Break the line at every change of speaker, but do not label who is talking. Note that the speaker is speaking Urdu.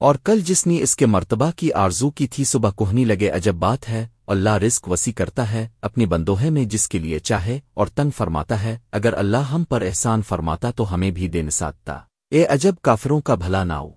اور کل جس نے اس کے مرتبہ کی آرزو کی تھی صبح کوہنی لگے عجب بات ہے، اللہ رزق وسیع کرتا ہے، اپنی بندوہے میں جس کے لیے چاہے اور تنگ فرماتا ہے، اگر اللہ ہم پر احسان فرماتا تو ہمیں بھی دے نساتتا اے عجب کافروں کا بھلا نہ ہو